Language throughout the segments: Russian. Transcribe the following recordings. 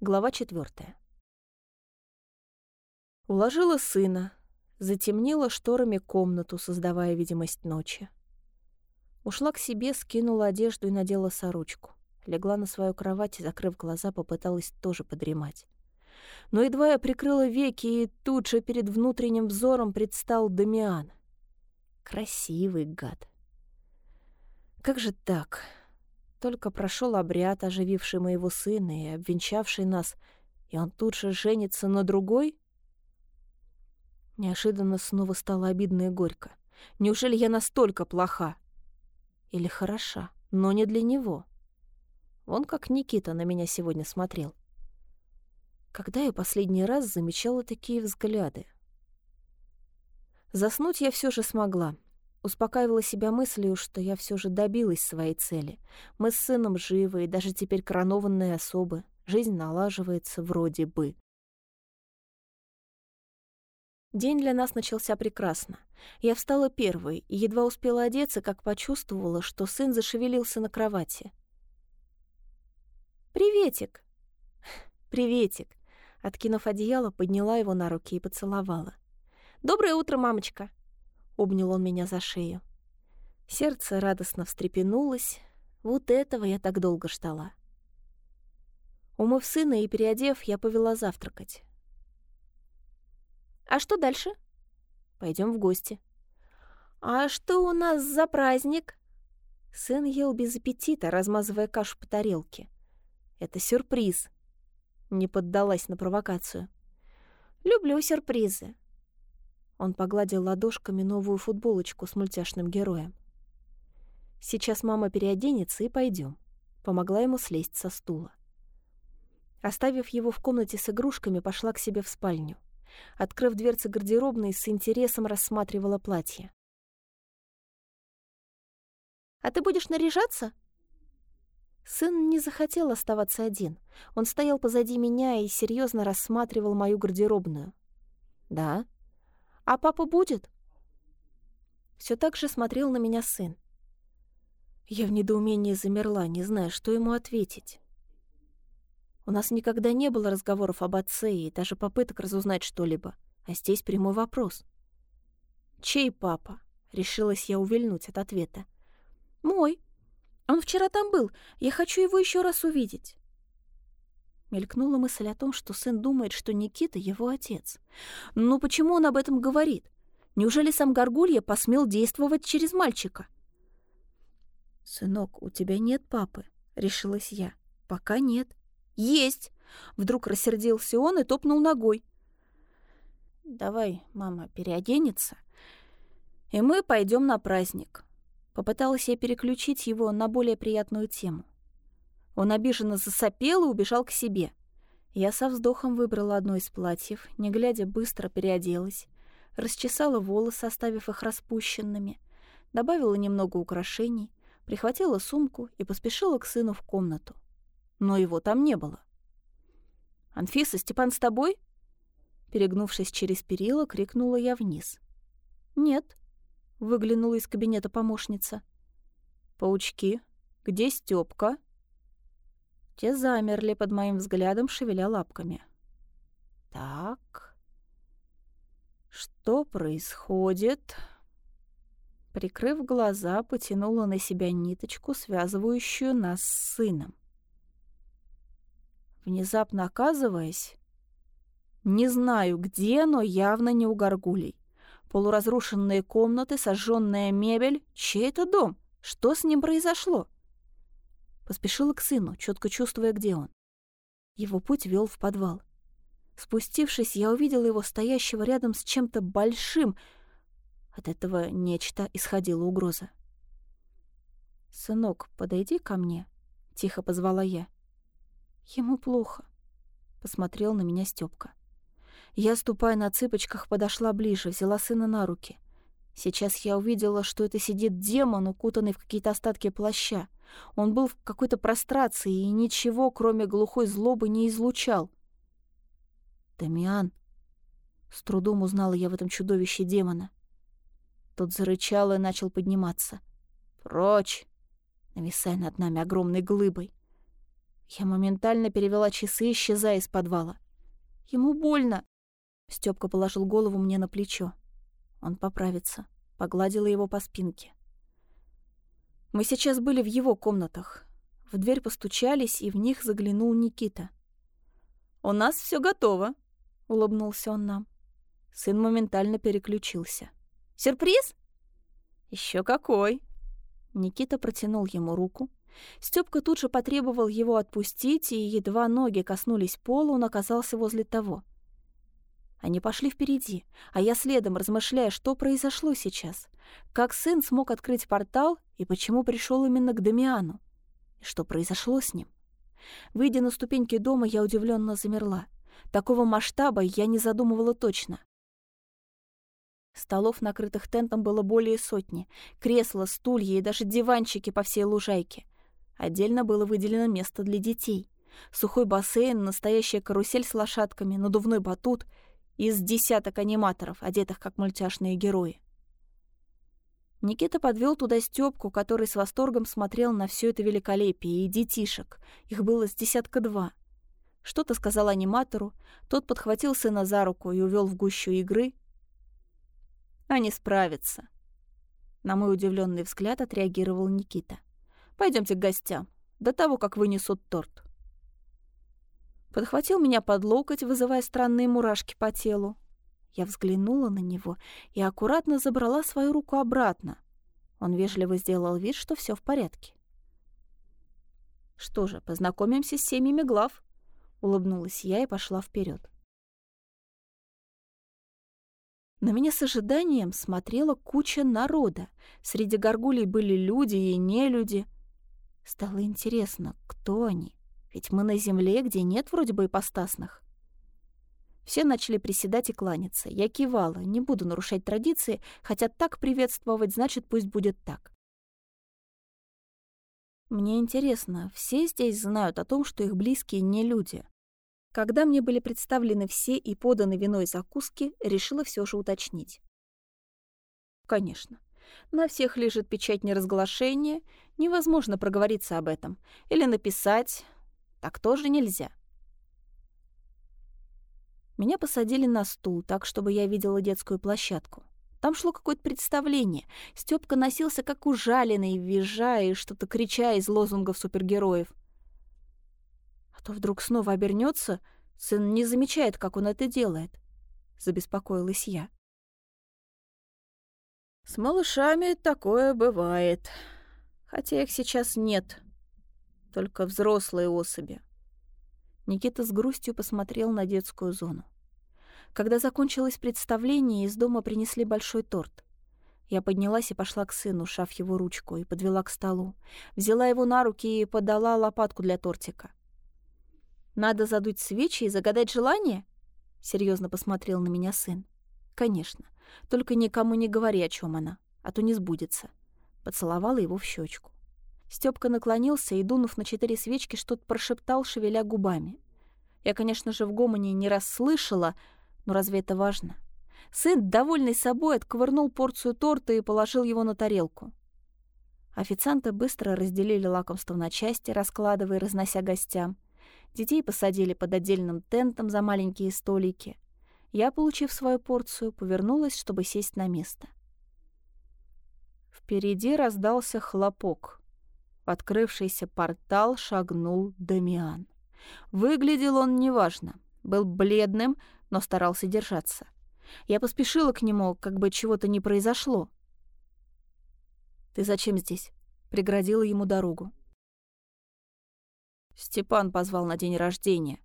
Глава четвертая. Уложила сына, затемнила шторами комнату, создавая видимость ночи. Ушла к себе, скинула одежду и надела сорочку. Легла на свою кровать и, закрыв глаза, попыталась тоже подремать. Но едва я прикрыла веки, и тут же перед внутренним взором предстал Дамиан. Красивый гад. Как же так? Только прошел обряд, ожививший моего сына и обвенчавший нас, и он тут же женится на другой? Неожиданно снова стало обидно и горько. Неужели я настолько плоха? Или хороша, но не для него? Он как Никита на меня сегодня смотрел. Когда я последний раз замечала такие взгляды? Заснуть я все же смогла — Успокаивала себя мыслью, что я все же добилась своей цели. Мы с сыном живы, и даже теперь коронованные особы. Жизнь налаживается вроде бы. День для нас начался прекрасно. Я встала первой и едва успела одеться, как почувствовала, что сын зашевелился на кровати. «Приветик!» «Приветик!» Откинув одеяло, подняла его на руки и поцеловала. «Доброе утро, мамочка!» Обнял он меня за шею. Сердце радостно встрепенулось. Вот этого я так долго ждала. Умыв сына и переодев, я повела завтракать. «А что дальше?» Пойдем в гости». «А что у нас за праздник?» Сын ел без аппетита, размазывая кашу по тарелке. «Это сюрприз». Не поддалась на провокацию. «Люблю сюрпризы. Он погладил ладошками новую футболочку с мультяшным героем. «Сейчас мама переоденется и пойдем. Помогла ему слезть со стула. Оставив его в комнате с игрушками, пошла к себе в спальню. Открыв дверцы гардеробной, с интересом рассматривала платье. «А ты будешь наряжаться?» Сын не захотел оставаться один. Он стоял позади меня и серьезно рассматривал мою гардеробную. «Да», «А папа будет?» Все так же смотрел на меня сын. Я в недоумении замерла, не зная, что ему ответить. У нас никогда не было разговоров об отце и даже попыток разузнать что-либо, а здесь прямой вопрос. «Чей папа?» — решилась я увильнуть от ответа. «Мой. Он вчера там был. Я хочу его еще раз увидеть». Мелькнула мысль о том, что сын думает, что Никита — его отец. Но почему он об этом говорит? Неужели сам Горгулья посмел действовать через мальчика? «Сынок, у тебя нет папы», — решилась я. «Пока нет». «Есть!» — вдруг рассердился он и топнул ногой. «Давай, мама переоденется, и мы пойдем на праздник». Попыталась я переключить его на более приятную тему. Он обиженно засопел и убежал к себе. Я со вздохом выбрала одно из платьев, не глядя, быстро переоделась, расчесала волосы, оставив их распущенными, добавила немного украшений, прихватила сумку и поспешила к сыну в комнату. Но его там не было. «Анфиса, Степан с тобой?» Перегнувшись через перила, крикнула я вниз. «Нет», — выглянула из кабинета помощница. «Паучки, где Стёпка?» Те замерли под моим взглядом, шевеля лапками. «Так, что происходит?» Прикрыв глаза, потянула на себя ниточку, связывающую нас с сыном. Внезапно оказываясь, не знаю где, но явно не у горгулей. Полуразрушенные комнаты, сожженная мебель. Чей это дом? Что с ним произошло? Поспешила к сыну, четко чувствуя, где он. Его путь вел в подвал. Спустившись, я увидела его стоящего рядом с чем-то большим. От этого нечто исходила угроза. «Сынок, подойди ко мне», — тихо позвала я. «Ему плохо», — посмотрел на меня Стёпка. Я, ступая на цыпочках, подошла ближе, взяла сына на руки. Сейчас я увидела, что это сидит демон, укутанный в какие-то остатки плаща. Он был в какой-то прострации и ничего, кроме глухой злобы, не излучал. «Дамиан!» С трудом узнала я в этом чудовище демона. Тот зарычал и начал подниматься. «Прочь!» нависая над нами огромной глыбой. Я моментально перевела часы, исчезая из подвала. Ему больно. Стёпка положил голову мне на плечо. Он поправится. Погладила его по спинке. Мы сейчас были в его комнатах. В дверь постучались, и в них заглянул Никита. «У нас все готово», — улыбнулся он нам. Сын моментально переключился. «Сюрприз?» Еще какой!» Никита протянул ему руку. Стёпка тут же потребовал его отпустить, и едва ноги коснулись пола, он оказался возле того. Они пошли впереди, а я следом, размышляя, что произошло сейчас. Как сын смог открыть портал и почему пришел именно к Дамиану? И что произошло с ним? Выйдя на ступеньки дома, я удивленно замерла. Такого масштаба я не задумывала точно. Столов, накрытых тентом, было более сотни. Кресла, стулья и даже диванчики по всей лужайке. Отдельно было выделено место для детей. Сухой бассейн, настоящая карусель с лошадками, надувной батут из десяток аниматоров, одетых как мультяшные герои. Никита подвел туда Стёпку, который с восторгом смотрел на все это великолепие, и детишек. Их было с десятка два. Что-то сказал аниматору, тот подхватил сына за руку и увел в гущу игры. Они справятся. На мой удивленный взгляд отреагировал Никита. Пойдемте к гостям, до того, как вынесут торт. Подхватил меня под локоть, вызывая странные мурашки по телу. Я взглянула на него и аккуратно забрала свою руку обратно. Он вежливо сделал вид, что все в порядке. «Что же, познакомимся с семьями глав?» — улыбнулась я и пошла вперед. На меня с ожиданием смотрела куча народа. Среди горгулей были люди и нелюди. Стало интересно, кто они? Ведь мы на земле, где нет вроде бы ипостасных. Все начали приседать и кланяться. Я кивала, не буду нарушать традиции, хотя так приветствовать, значит, пусть будет так. Мне интересно, все здесь знают о том, что их близкие не люди. Когда мне были представлены все и поданы вино и закуски, решила все же уточнить. Конечно. На всех лежит печать неразглашения, невозможно проговориться об этом. Или написать. Так тоже нельзя. Меня посадили на стул, так, чтобы я видела детскую площадку. Там шло какое-то представление. Стёпка носился как ужаленный, визжая и что-то крича из лозунгов супергероев. А то вдруг снова обернется, сын не замечает, как он это делает. Забеспокоилась я. С малышами такое бывает. Хотя их сейчас нет. Только взрослые особи. Никита с грустью посмотрел на детскую зону. Когда закончилось представление, из дома принесли большой торт. Я поднялась и пошла к сыну, шав его ручку, и подвела к столу. Взяла его на руки и подала лопатку для тортика. «Надо задуть свечи и загадать желание?» — серьезно посмотрел на меня сын. «Конечно. Только никому не говори, о чем она, а то не сбудется». Поцеловала его в щечку. Стёпка наклонился и, дунув на четыре свечки, что-то прошептал, шевеля губами. Я, конечно же, в гомоне не расслышала, но разве это важно? Сын, довольный собой, отковырнул порцию торта и положил его на тарелку. Официанты быстро разделили лакомство на части, раскладывая и разнося гостям. Детей посадили под отдельным тентом за маленькие столики. Я, получив свою порцию, повернулась, чтобы сесть на место. Впереди раздался хлопок. Открывшийся портал шагнул Дамиан. Выглядел он неважно. Был бледным, но старался держаться. Я поспешила к нему, как бы чего-то не произошло. «Ты зачем здесь?» — преградила ему дорогу. Степан позвал на день рождения.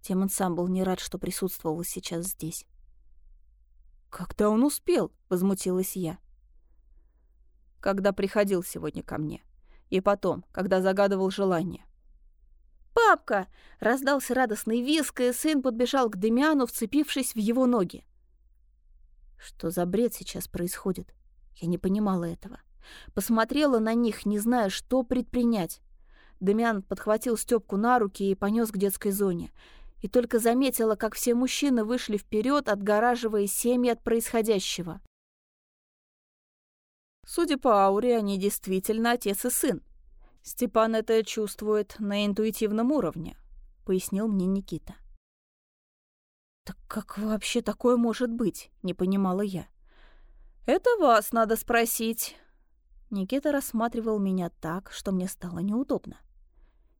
Тем он сам был не рад, что присутствовал сейчас здесь. «Когда он успел?» — возмутилась я. «Когда приходил сегодня ко мне. И потом, когда загадывал желание. «Папка!» — раздался радостный визг, и сын подбежал к Демиану, вцепившись в его ноги. Что за бред сейчас происходит? Я не понимала этого. Посмотрела на них, не зная, что предпринять. Демиан подхватил Стёпку на руки и понес к детской зоне. И только заметила, как все мужчины вышли вперед, отгораживая семьи от происходящего. Судя по ауре, они действительно отец и сын. Степан это чувствует на интуитивном уровне, пояснил мне Никита. Так как вообще такое может быть? Не понимала я. Это вас надо спросить. Никита рассматривал меня так, что мне стало неудобно.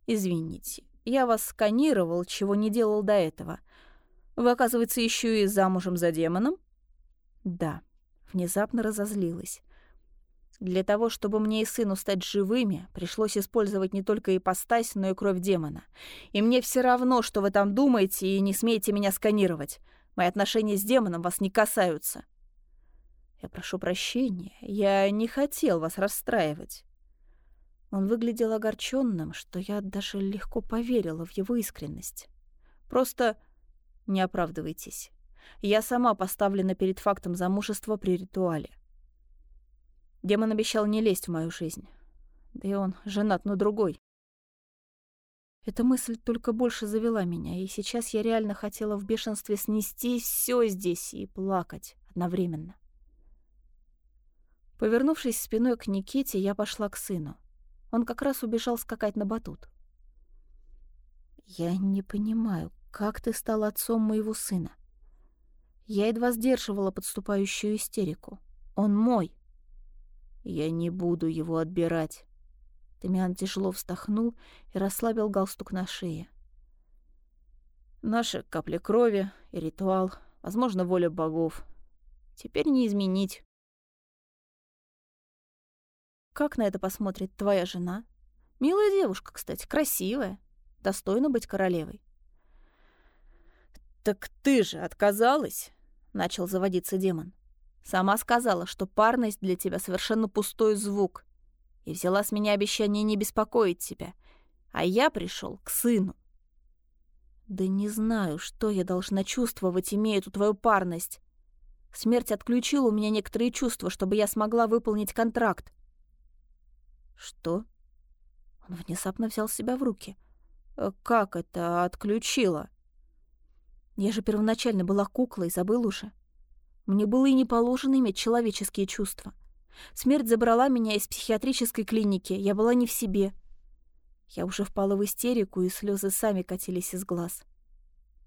Извините, я вас сканировал, чего не делал до этого. Вы, оказывается, еще и замужем за демоном? Да, внезапно разозлилась. Для того, чтобы мне и сыну стать живыми, пришлось использовать не только ипостась, но и кровь демона. И мне все равно, что вы там думаете, и не смеете меня сканировать. Мои отношения с демоном вас не касаются. Я прошу прощения, я не хотел вас расстраивать. Он выглядел огорченным, что я даже легко поверила в его искренность. Просто не оправдывайтесь. Я сама поставлена перед фактом замужества при ритуале. Демон обещал не лезть в мою жизнь. Да и он женат на другой. Эта мысль только больше завела меня, и сейчас я реально хотела в бешенстве снести все здесь и плакать одновременно. Повернувшись спиной к Никите, я пошла к сыну. Он как раз убежал скакать на батут. «Я не понимаю, как ты стал отцом моего сына?» Я едва сдерживала подступающую истерику. «Он мой!» Я не буду его отбирать. Тамиан тяжело вздохнул и расслабил галстук на шее. Наши капли крови и ритуал, возможно, воля богов. Теперь не изменить. Как на это посмотрит твоя жена? Милая девушка, кстати, красивая. Достойна быть королевой. «Так ты же отказалась?» — начал заводиться демон. Сама сказала, что парность для тебя совершенно пустой звук. И взяла с меня обещание не беспокоить тебя. А я пришел к сыну. Да не знаю, что я должна чувствовать, имея эту твою парность. Смерть отключила у меня некоторые чувства, чтобы я смогла выполнить контракт. Что? Он внезапно взял себя в руки. «Э, как это отключила? Я же первоначально была куклой, забыл уже. Мне было и не положено иметь человеческие чувства. Смерть забрала меня из психиатрической клиники, я была не в себе. Я уже впала в истерику, и слезы сами катились из глаз.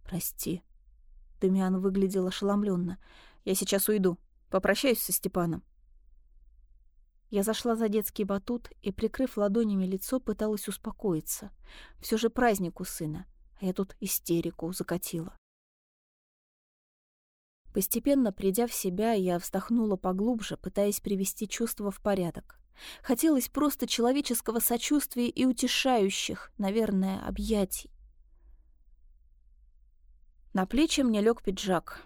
«Прости». Дамиан выглядел ошеломленно. «Я сейчас уйду. Попрощаюсь со Степаном». Я зашла за детский батут и, прикрыв ладонями лицо, пыталась успокоиться. Все же праздник у сына, а я тут истерику закатила. Постепенно, придя в себя, я вздохнула поглубже, пытаясь привести чувства в порядок. Хотелось просто человеческого сочувствия и утешающих, наверное, объятий. На плечи мне лег пиджак.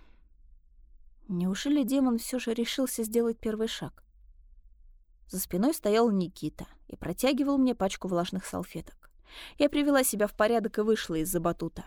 Неужели демон все же решился сделать первый шаг? За спиной стоял Никита и протягивал мне пачку влажных салфеток. Я привела себя в порядок и вышла из-за батута.